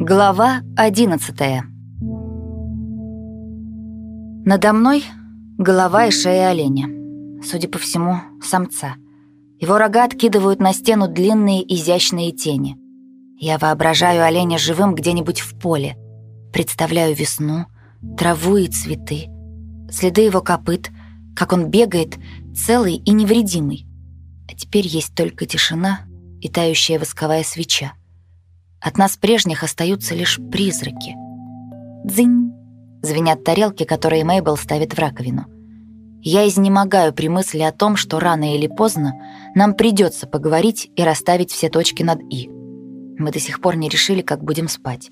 Глава одиннадцатая Надо мной голова и шея оленя. Судя по всему, самца. Его рога откидывают на стену длинные изящные тени. Я воображаю оленя живым где-нибудь в поле. Представляю весну, траву и цветы, следы его копыт, как он бегает, целый и невредимый. А теперь есть только тишина и тающая восковая свеча. От нас прежних остаются лишь призраки. «Дзынь!» — звенят тарелки, которые Мейбл ставит в раковину. Я изнемогаю при мысли о том, что рано или поздно нам придется поговорить и расставить все точки над «и». Мы до сих пор не решили, как будем спать.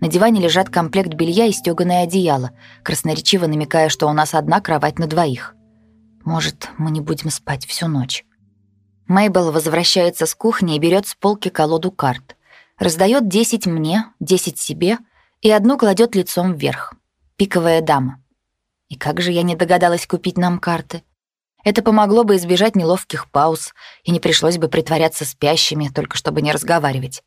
На диване лежат комплект белья и стёганое одеяло, красноречиво намекая, что у нас одна кровать на двоих. Может, мы не будем спать всю ночь. Мейбл возвращается с кухни и берет с полки колоду карт. Раздает 10 мне, 10 себе и одну кладет лицом вверх. Пиковая дама. И как же я не догадалась купить нам карты? Это помогло бы избежать неловких пауз, и не пришлось бы притворяться спящими, только чтобы не разговаривать.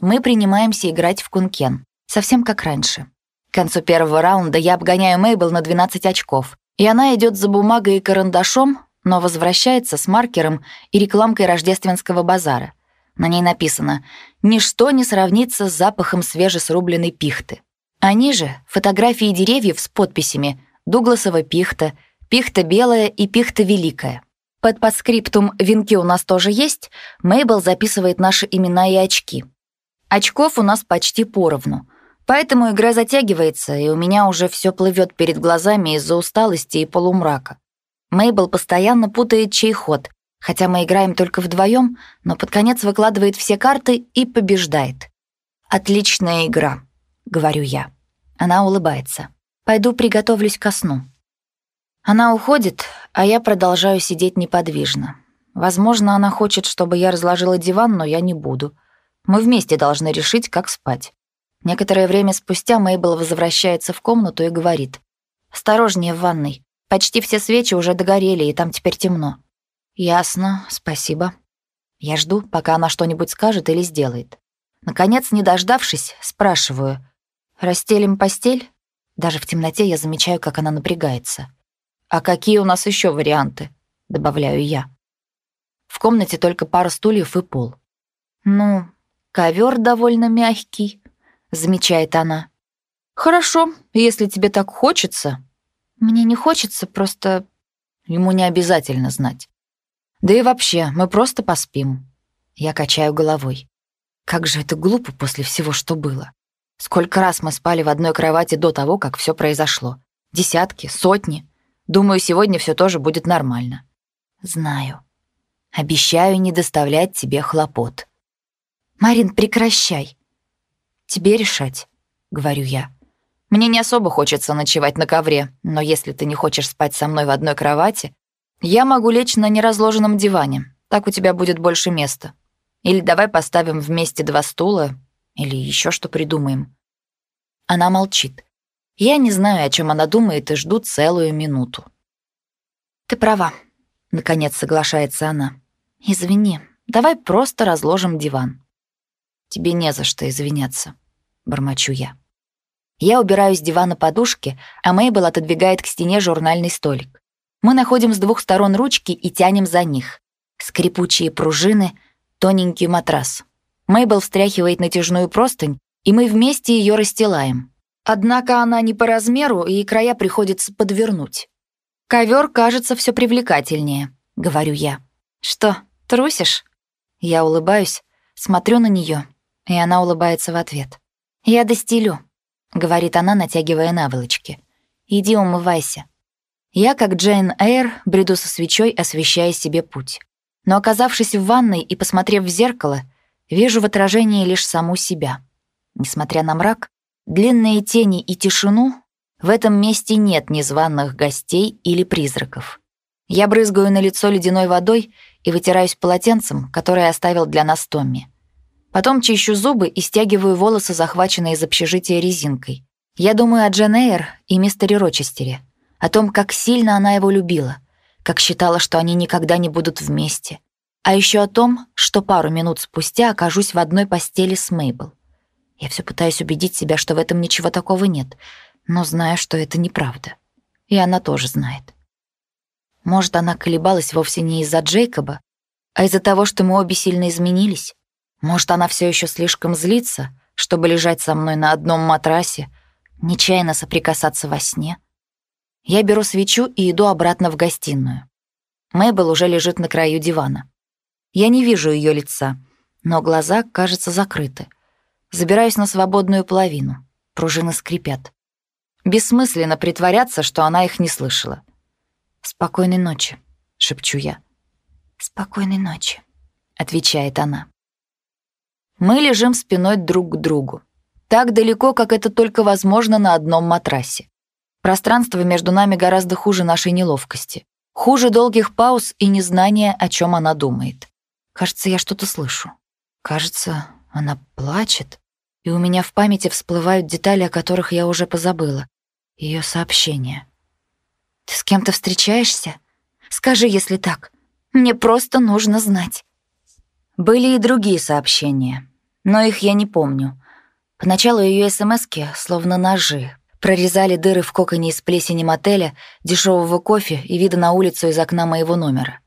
Мы принимаемся играть в кункен, совсем как раньше. К концу первого раунда я обгоняю Мейбл на 12 очков, и она идет за бумагой и карандашом, но возвращается с маркером и рекламкой рождественского базара. На ней написано «Ничто не сравнится с запахом свежесрубленной пихты». Они же — фотографии деревьев с подписями «Дугласова пихта», «Пихта белая» и «Пихта великая». Под подскриптум «Венки у нас тоже есть» Мейбл записывает наши имена и очки. Очков у нас почти поровну, поэтому игра затягивается, и у меня уже все плывет перед глазами из-за усталости и полумрака. Мейбл постоянно путает чей ход, хотя мы играем только вдвоем, но под конец выкладывает все карты и побеждает. «Отличная игра», — говорю я. Она улыбается. «Пойду приготовлюсь ко сну». Она уходит, а я продолжаю сидеть неподвижно. Возможно, она хочет, чтобы я разложила диван, но я не буду. Мы вместе должны решить, как спать. Некоторое время спустя Мейбл возвращается в комнату и говорит. «Осторожнее в ванной. Почти все свечи уже догорели, и там теперь темно. Ясно, спасибо. Я жду, пока она что-нибудь скажет или сделает. Наконец, не дождавшись, спрашиваю. «Расстелим постель?» Даже в темноте я замечаю, как она напрягается. «А какие у нас еще варианты?» — добавляю я. В комнате только пара стульев и пол. «Ну, ковер довольно мягкий», — замечает она. «Хорошо, если тебе так хочется», мне не хочется, просто... Ему не обязательно знать. Да и вообще, мы просто поспим. Я качаю головой. Как же это глупо после всего, что было. Сколько раз мы спали в одной кровати до того, как все произошло. Десятки, сотни. Думаю, сегодня все тоже будет нормально. Знаю. Обещаю не доставлять тебе хлопот. Марин, прекращай. Тебе решать, говорю я. Мне не особо хочется ночевать на ковре, но если ты не хочешь спать со мной в одной кровати, я могу лечь на неразложенном диване. Так у тебя будет больше места. Или давай поставим вместе два стула, или еще что придумаем. Она молчит. Я не знаю, о чем она думает, и жду целую минуту. Ты права, наконец соглашается она. Извини, давай просто разложим диван. Тебе не за что извиняться, бормочу я. Я убираю с дивана подушки, а Мейбл отодвигает к стене журнальный столик. Мы находим с двух сторон ручки и тянем за них. Скрипучие пружины, тоненький матрас. Мейбл встряхивает натяжную простынь, и мы вместе ее расстилаем. Однако она не по размеру, и края приходится подвернуть. Ковер кажется все привлекательнее, говорю я. Что, трусишь? Я улыбаюсь, смотрю на нее, и она улыбается в ответ. Я достелю. — говорит она, натягивая наволочки. «Иди умывайся». Я, как Джейн Эйр, бреду со свечой, освещая себе путь. Но, оказавшись в ванной и посмотрев в зеркало, вижу в отражении лишь саму себя. Несмотря на мрак, длинные тени и тишину, в этом месте нет незваных гостей или призраков. Я брызгаю на лицо ледяной водой и вытираюсь полотенцем, которое оставил для нас Томми. Потом чищу зубы и стягиваю волосы, захваченные из общежития резинкой. Я думаю о Джен Эйр и мистере Рочестере, о том, как сильно она его любила, как считала, что они никогда не будут вместе. А еще о том, что пару минут спустя окажусь в одной постели с Мейбл. Я все пытаюсь убедить себя, что в этом ничего такого нет, но знаю, что это неправда. И она тоже знает. Может, она колебалась вовсе не из-за Джейкоба, а из-за того, что мы обе сильно изменились. Может, она все еще слишком злится, чтобы лежать со мной на одном матрасе, нечаянно соприкасаться во сне. Я беру свечу и иду обратно в гостиную. Мэйбл уже лежит на краю дивана. Я не вижу ее лица, но глаза, кажется, закрыты. Забираюсь на свободную половину. Пружины скрипят. Бессмысленно притворяться, что она их не слышала. «Спокойной ночи», — шепчу я. «Спокойной ночи», — отвечает она. Мы лежим спиной друг к другу. Так далеко, как это только возможно на одном матрасе. Пространство между нами гораздо хуже нашей неловкости. Хуже долгих пауз и незнания, о чем она думает. Кажется, я что-то слышу. Кажется, она плачет. И у меня в памяти всплывают детали, о которых я уже позабыла. Ее сообщение. «Ты с кем-то встречаешься? Скажи, если так. Мне просто нужно знать». Были и другие сообщения, но их я не помню. Поначалу ее СМСки, словно ножи, прорезали дыры в коконе из плесени мотеля, дешевого кофе и вида на улицу из окна моего номера.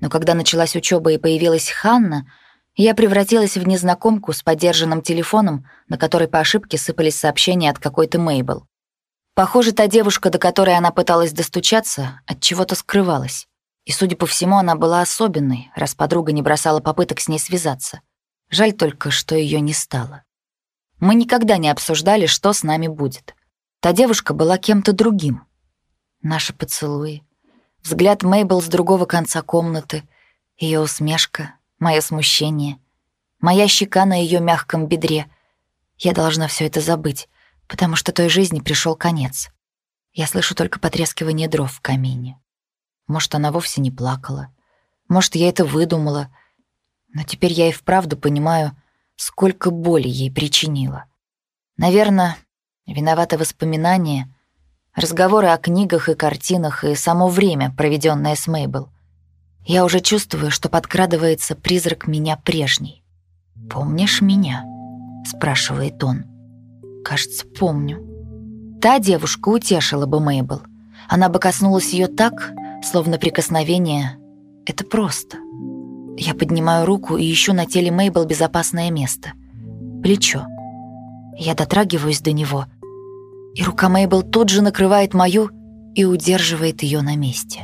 Но когда началась учеба и появилась Ханна, я превратилась в незнакомку с подержанным телефоном, на который по ошибке сыпались сообщения от какой-то Мейбл. Похоже, та девушка, до которой она пыталась достучаться, от чего-то скрывалась. И, судя по всему, она была особенной, раз подруга не бросала попыток с ней связаться. Жаль только, что ее не стало. Мы никогда не обсуждали, что с нами будет. Та девушка была кем-то другим. Наши поцелуи, взгляд Мейбл с другого конца комнаты, ее усмешка, мое смущение, моя щека на ее мягком бедре. Я должна все это забыть, потому что той жизни пришел конец. Я слышу только потрескивание дров в камине. Может, она вовсе не плакала. Может, я это выдумала. Но теперь я и вправду понимаю, сколько боли ей причинила. Наверное, Виноваты воспоминания, разговоры о книгах и картинах и само время, проведенное с Мейбл. Я уже чувствую, что подкрадывается призрак меня прежней. «Помнишь меня?» — спрашивает он. «Кажется, помню». Та девушка утешила бы Мейбл. Она бы коснулась ее так, словно прикосновение — это просто. Я поднимаю руку и ищу на теле Мейбл безопасное место. Плечо. Я дотрагиваюсь до него, и рука Мейбл тут же накрывает мою и удерживает ее на месте.